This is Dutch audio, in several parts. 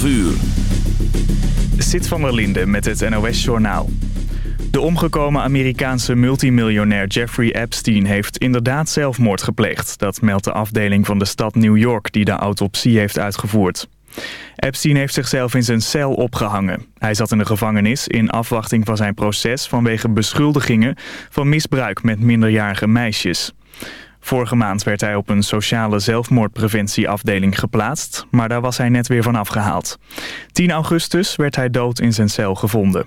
12 uur. Sit van der Linde met het NOS-journaal. De omgekomen Amerikaanse multimiljonair Jeffrey Epstein heeft inderdaad zelfmoord gepleegd. Dat meldt de afdeling van de stad New York die de autopsie heeft uitgevoerd. Epstein heeft zichzelf in zijn cel opgehangen. Hij zat in de gevangenis in afwachting van zijn proces vanwege beschuldigingen van misbruik met minderjarige meisjes. Vorige maand werd hij op een sociale zelfmoordpreventieafdeling geplaatst, maar daar was hij net weer van afgehaald. 10 augustus werd hij dood in zijn cel gevonden.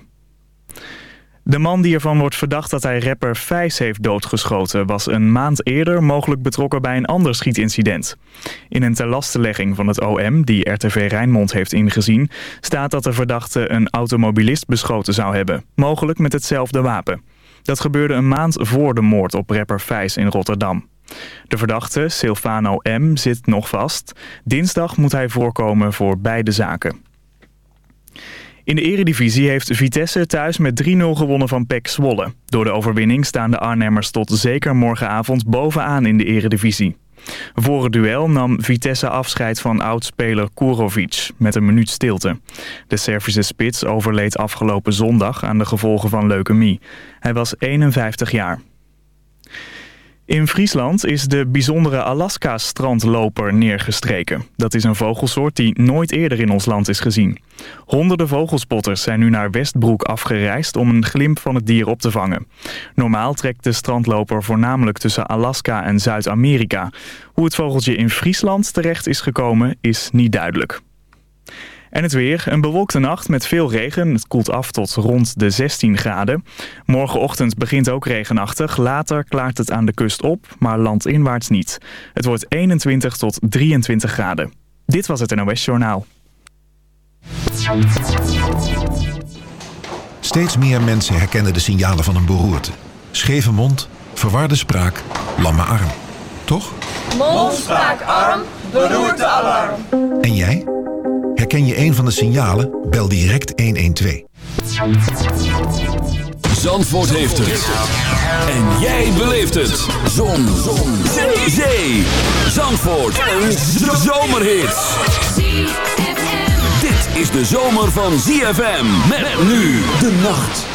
De man die ervan wordt verdacht dat hij rapper Vijs heeft doodgeschoten... was een maand eerder mogelijk betrokken bij een ander schietincident. In een terlastenlegging van het OM, die RTV Rijnmond heeft ingezien... staat dat de verdachte een automobilist beschoten zou hebben. Mogelijk met hetzelfde wapen. Dat gebeurde een maand voor de moord op rapper Vijs in Rotterdam. De verdachte, Silvano M., zit nog vast. Dinsdag moet hij voorkomen voor beide zaken. In de eredivisie heeft Vitesse thuis met 3-0 gewonnen van PEC Zwolle. Door de overwinning staan de Arnhemmers tot zeker morgenavond bovenaan in de eredivisie. Voor het duel nam Vitesse afscheid van oudspeler Kurovic met een minuut stilte. De Servische spits overleed afgelopen zondag aan de gevolgen van leukemie. Hij was 51 jaar. In Friesland is de bijzondere Alaska-strandloper neergestreken. Dat is een vogelsoort die nooit eerder in ons land is gezien. Honderden vogelspotters zijn nu naar Westbroek afgereisd om een glimp van het dier op te vangen. Normaal trekt de strandloper voornamelijk tussen Alaska en Zuid-Amerika. Hoe het vogeltje in Friesland terecht is gekomen is niet duidelijk. En het weer. Een bewolkte nacht met veel regen. Het koelt af tot rond de 16 graden. Morgenochtend begint ook regenachtig. Later klaart het aan de kust op, maar landinwaarts niet. Het wordt 21 tot 23 graden. Dit was het NOS Journaal. Steeds meer mensen herkennen de signalen van een beroerte. Scheve mond, verwarde spraak, lamme arm. Toch? Mond, spraak, arm, beroerte, alarm. En jij? Herken je een van de signalen? Bel direct 112. Zandvoort heeft het. En jij beleeft het. Zon. Zon. Zee. Zee. Zandvoort. Een zomerhit. Dit is de zomer van ZFM. Met nu de nacht.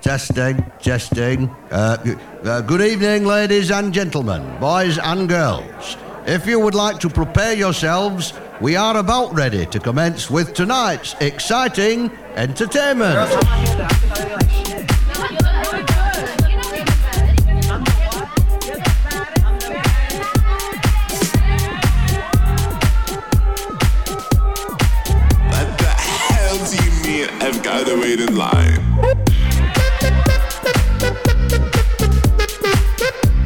Testing, testing. Uh, uh, good evening, ladies and gentlemen, boys and girls. If you would like to prepare yourselves, we are about ready to commence with tonight's exciting entertainment. What the hell do you mean I've got to wait in line?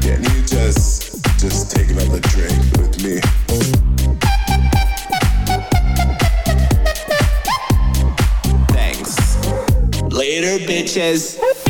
Can you just, just take another drink with me? Later, bitches.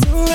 too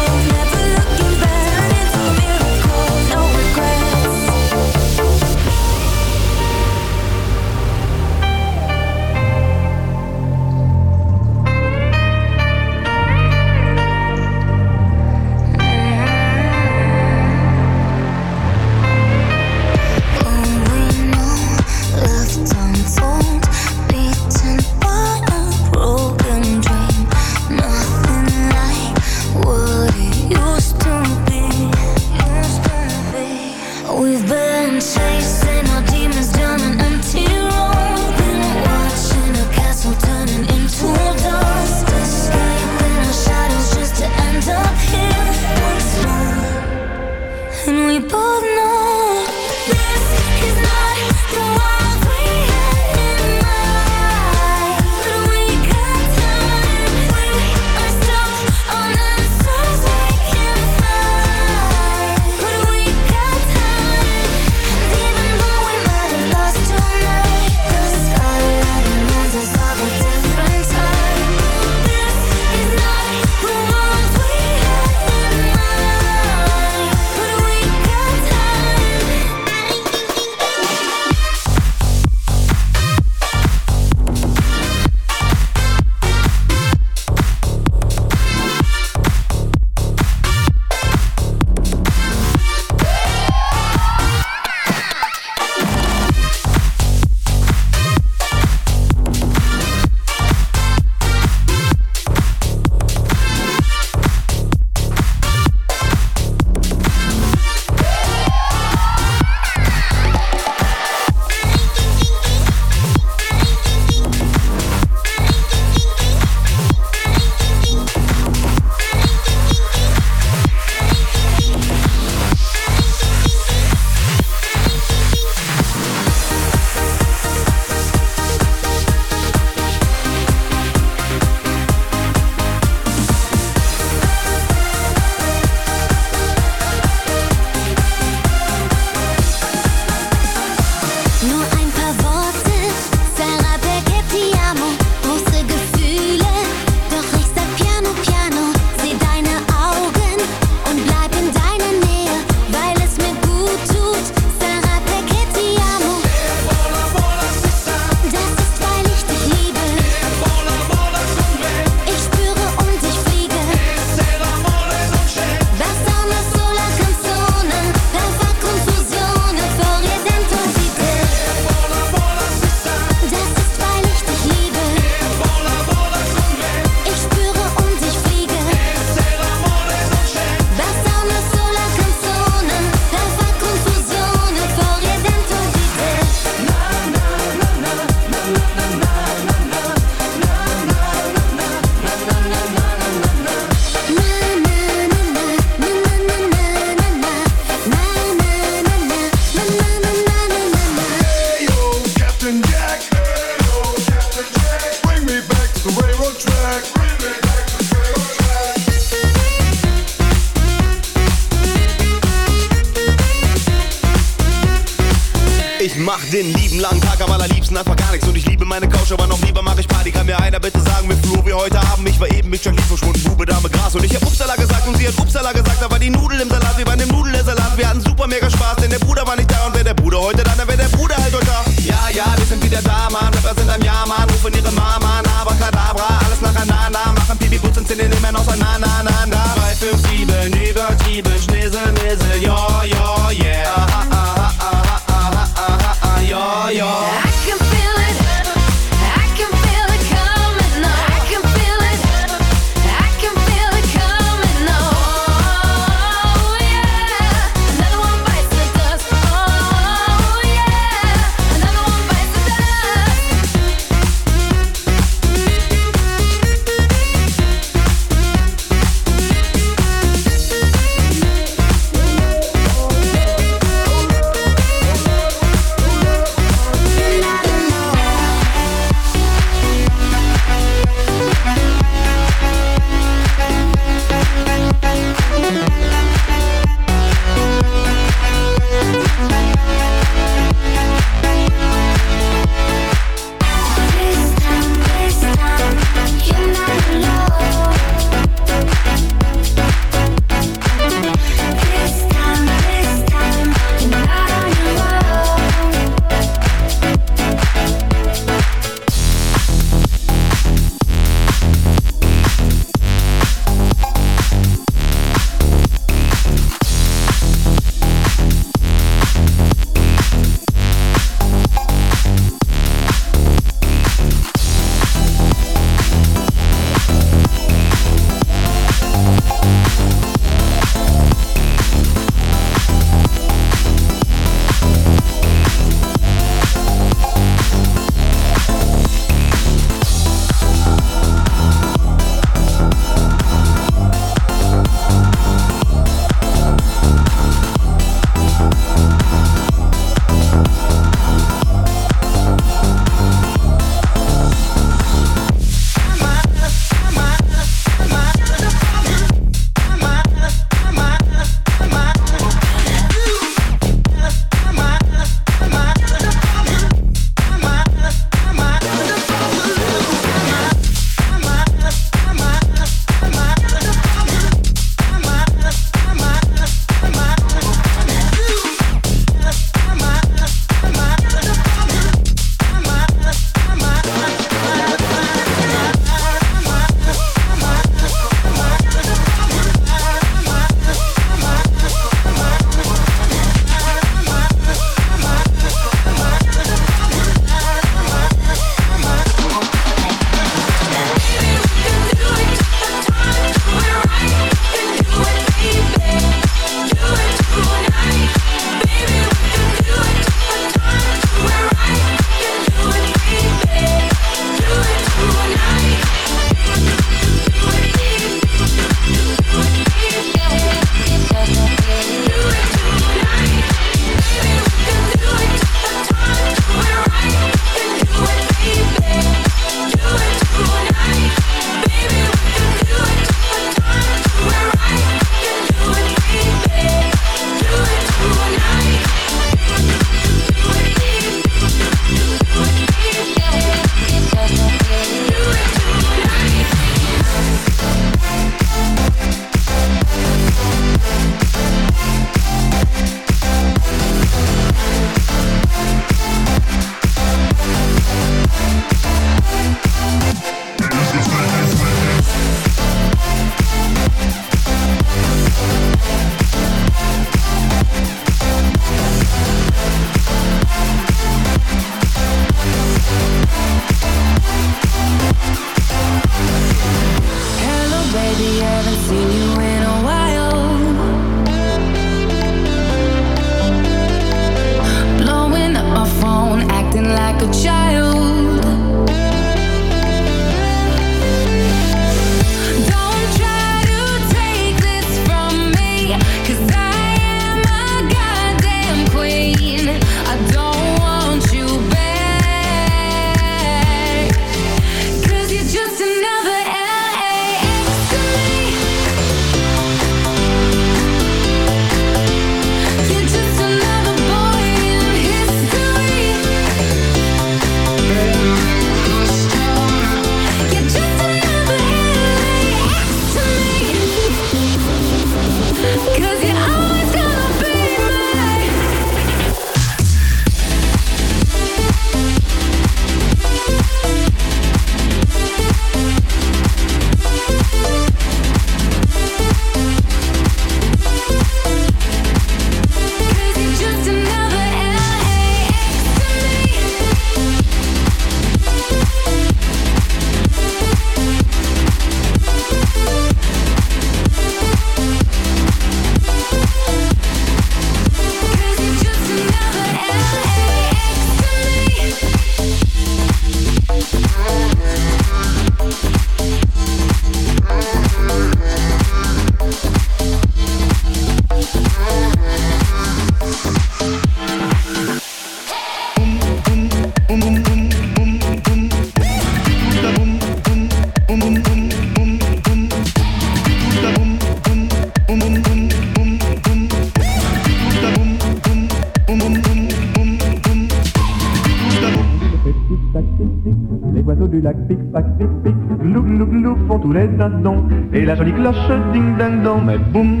la pic pac pic pic, glou glou glou font tous les dindons. Et la jolie cloche ding ding dong, mais boum,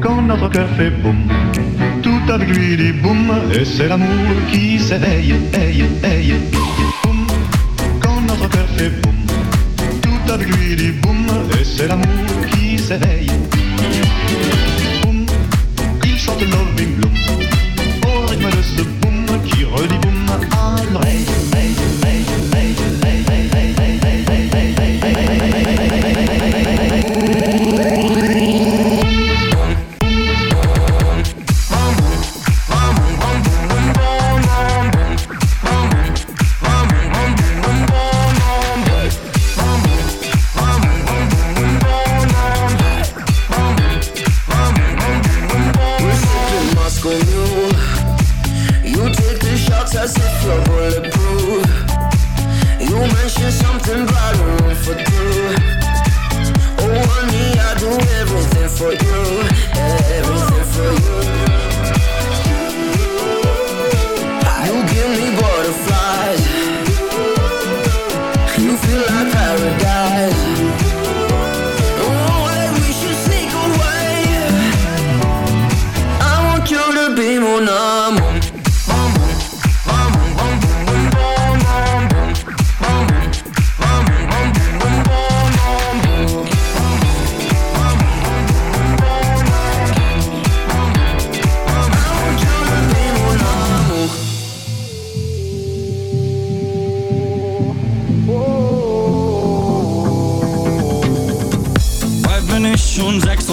quand notre cœur fait boum, tout avec lui dit boum, et c'est l'amour qui s'éveille, aïe, aïe, boum, quand notre cœur fait boum, tout avec lui dit boum, et c'est l'amour qui s'éveille. Boum, il chante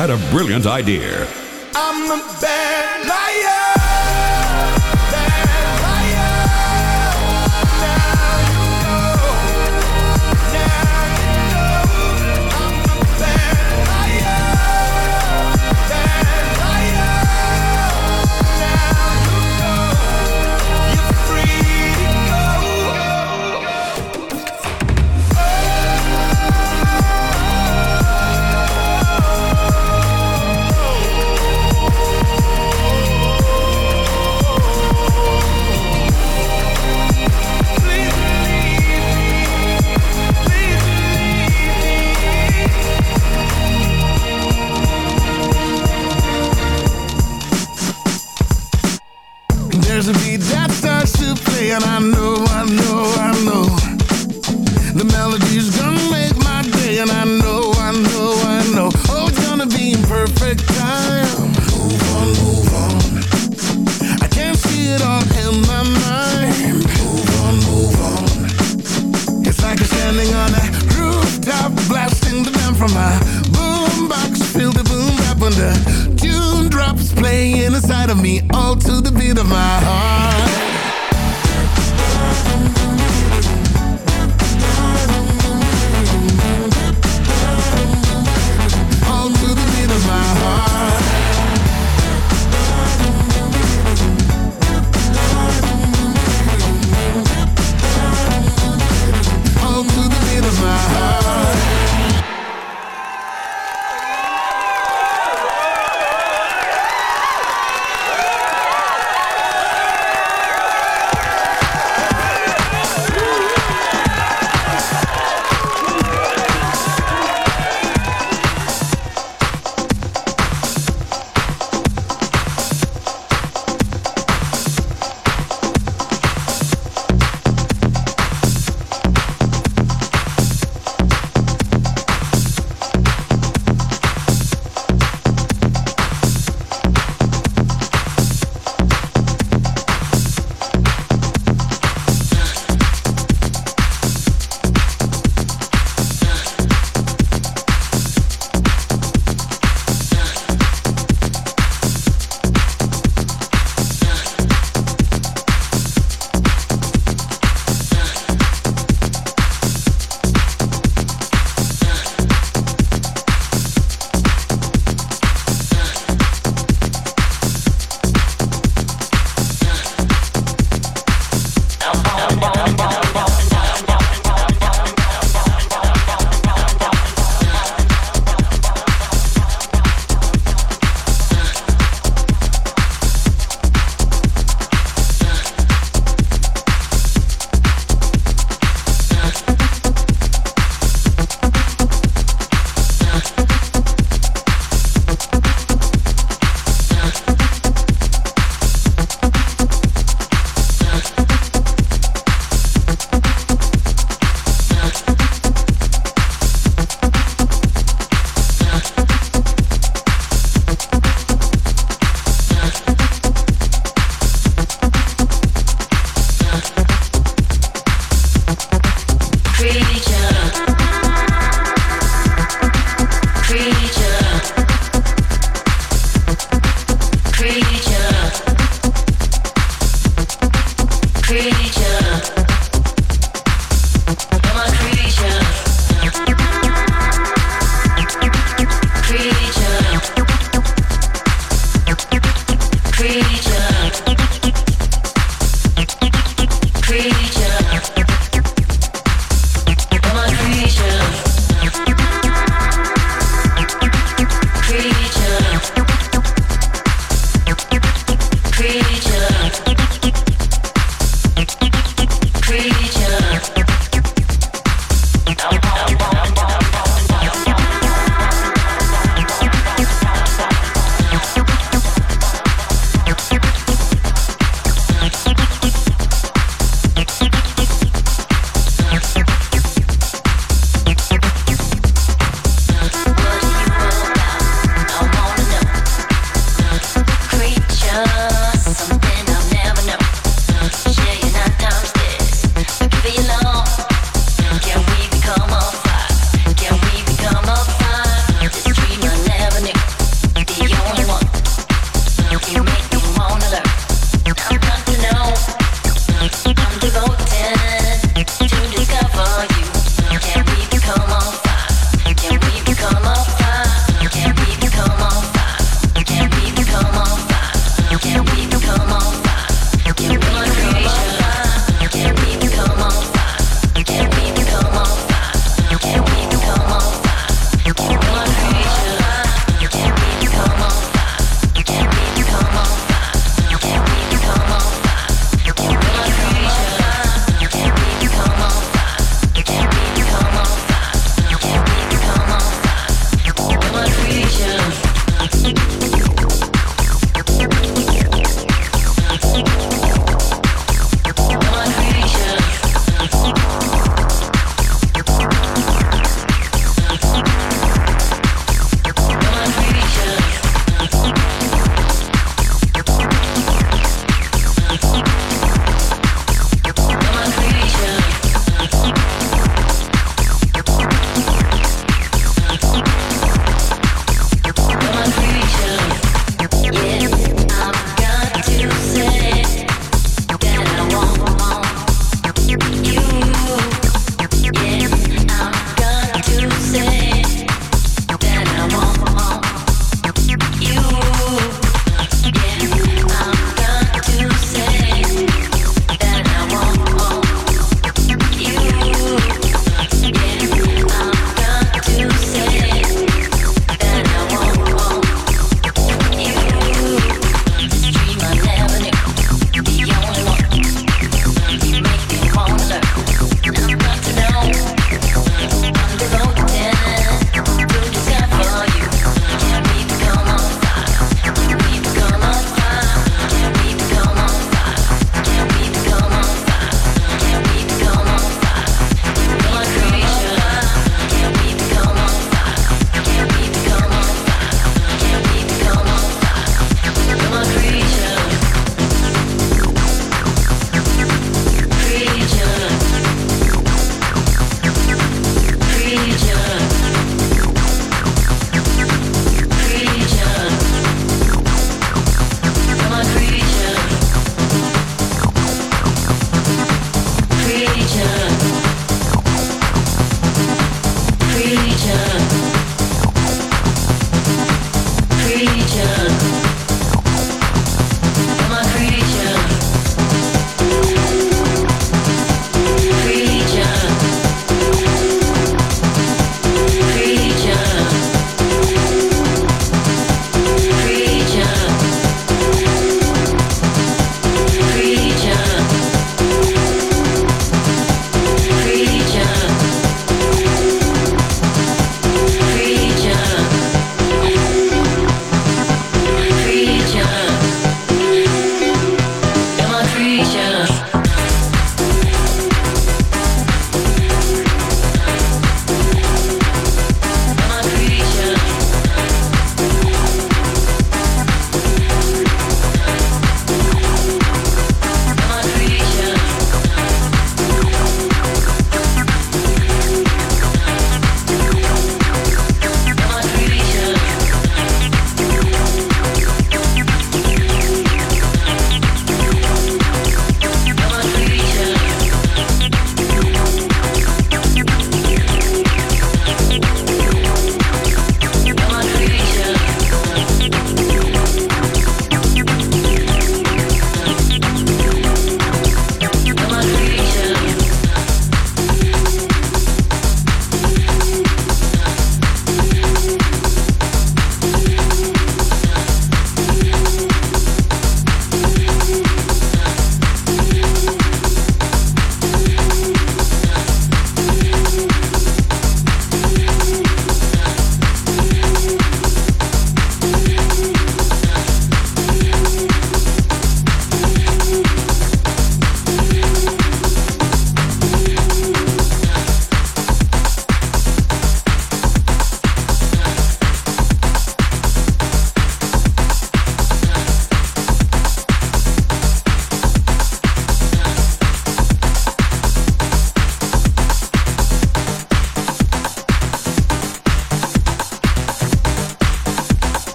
had a brilliant idea.